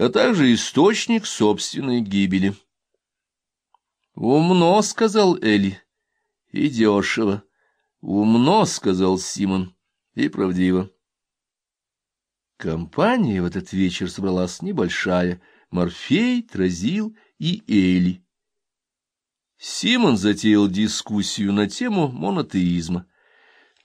а также источник собственной гибели. «Умно», — сказал Элли, — «и дешево». «Умно», — сказал Симон, — «и правдиво». Компания в этот вечер собралась небольшая — Морфей, Тразил и Эли. Симон затеял дискуссию на тему монотеизма.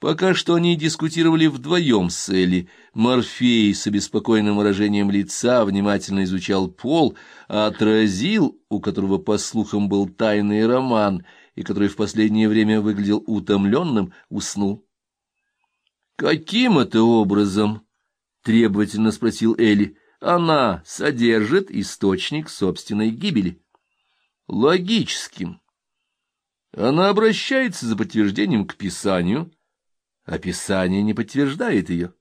Пока что они дискутировали вдвоем с Элли. Морфей с обеспокоенным выражением лица внимательно изучал пол, а Тразил, у которого, по слухам, был тайный роман, и который в последнее время выглядел утомленным, уснул. «Каким это образом?» требовательно спросил Элли. Она содержит источник собственной гибели. Логическим. Она обращается за подтверждением к Писанию, а Писание не подтверждает ее.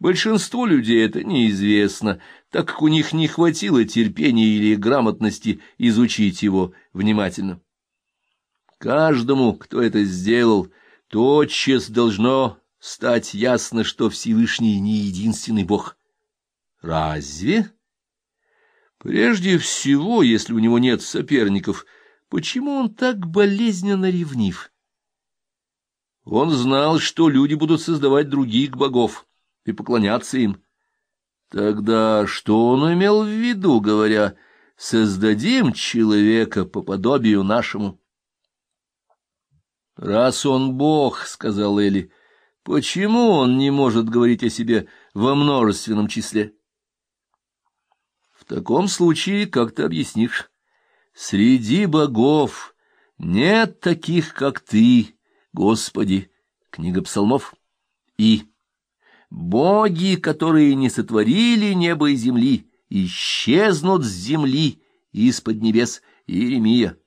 Большинству людей это неизвестно, так как у них не хватило терпения или грамотности изучить его внимательно. Каждому, кто это сделал, тотчас должно стать ясно, что Всевышний не единственный Бог. Разве? Прежде всего, если у него нет соперников, почему он так болезненно ревнив? Он знал, что люди будут создавать других богов и поклоняться им. Тогда что он имел в виду, говоря, «создадим человека по подобию нашему»? «Раз он бог, — сказал Эли, — Почему он не может говорить о себе во множественном числе? В таком случае, как ты объяснишь, среди богов нет таких, как ты, Господи, книга псалмов, и боги, которые не сотворили небо и земли, исчезнут с земли и из-под небес, Иеремия.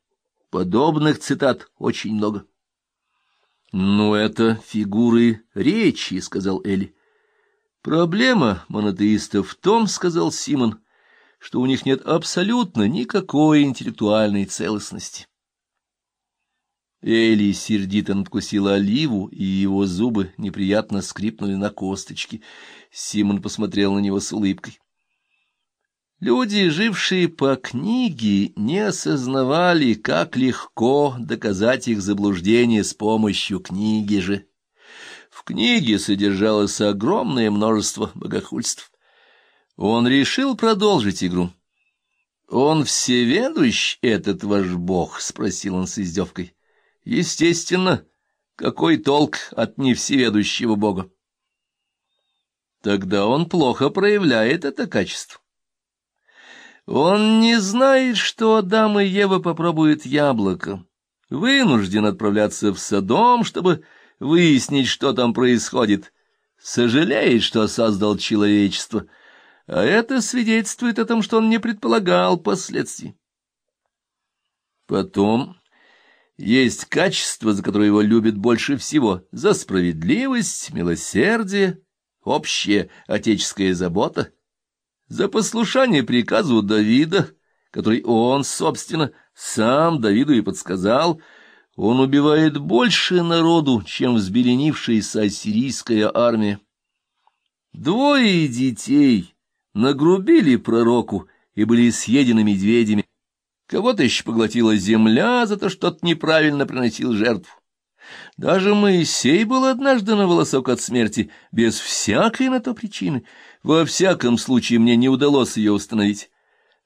Подобных цитат очень много. «Ну, это фигуры речи», — сказал Элли. «Проблема монотеистов в том, — сказал Симон, — что у них нет абсолютно никакой интеллектуальной целостности». Элли сердито надкусила оливу, и его зубы неприятно скрипнули на косточки. Симон посмотрел на него с улыбкой. Люди, жившие по книге, не осознавали, как легко доказать их заблуждение с помощью книги же. В книге содержалось огромное множество богохульств. Он решил продолжить игру. «Он всеведущ, этот ваш бог?» — спросил он с издевкой. «Естественно, какой толк от невсеведущего бога?» «Тогда он плохо проявляет это качество». Он не знает, что Адам и Ева попробуют яблоко. Вынужден отправляться в Содом, чтобы выяснить, что там происходит. Сожалеет, что создал человечество, а это свидетельствует о том, что он не предполагал последствий. Потом есть качество, за которое его любят больше всего, за справедливость, милосердие, общая отеческая забота — за послушание приказу Давида, который он, собственно, сам Давиду и подсказал, он убивает больше народу, чем взбеленившаяся ассирийская армия. Двое детей нагрубили пророку и были съедены медведями. Кого-то еще поглотила земля за то, что тот неправильно приносил жертву. Даже Моисей был однажды на волосок от смерти, без всякой на то причины. Во всяком случае, мне не удалось ее установить.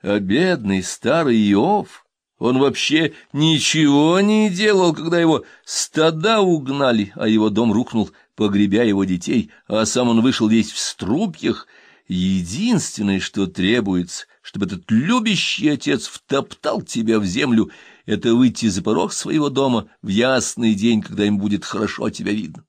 А бедный старый Иов, он вообще ничего не делал, когда его стада угнали, а его дом рухнул, погребя его детей, а сам он вышел весь в струбьях. Единственное, что требуется, чтобы этот любящий отец втоптал тебя в землю — это выйти за порог своего дома в ясный день, когда им будет хорошо тебя видно.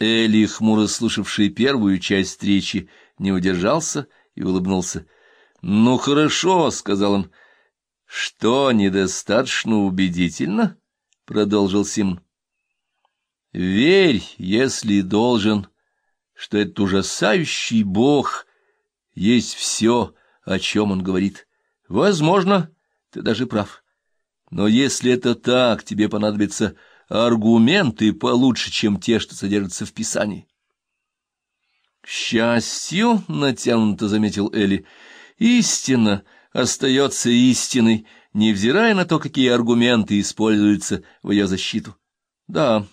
Эли, хмуро слушавший первую часть речи, не удержался и улыбнулся. — Ну, хорошо, — сказал он. — Что, недостаточно убедительно? — продолжил Сим. — Верь, если должен, что этот ужасающий бог есть все, о чем он говорит. Возможно, ты даже прав. Но если это так, тебе понадобятся аргументы получше, чем те, что содержатся в Писании. К счастью, натянуто заметил Элли, истина остается истиной, невзирая на то, какие аргументы используются в ее защиту. Да,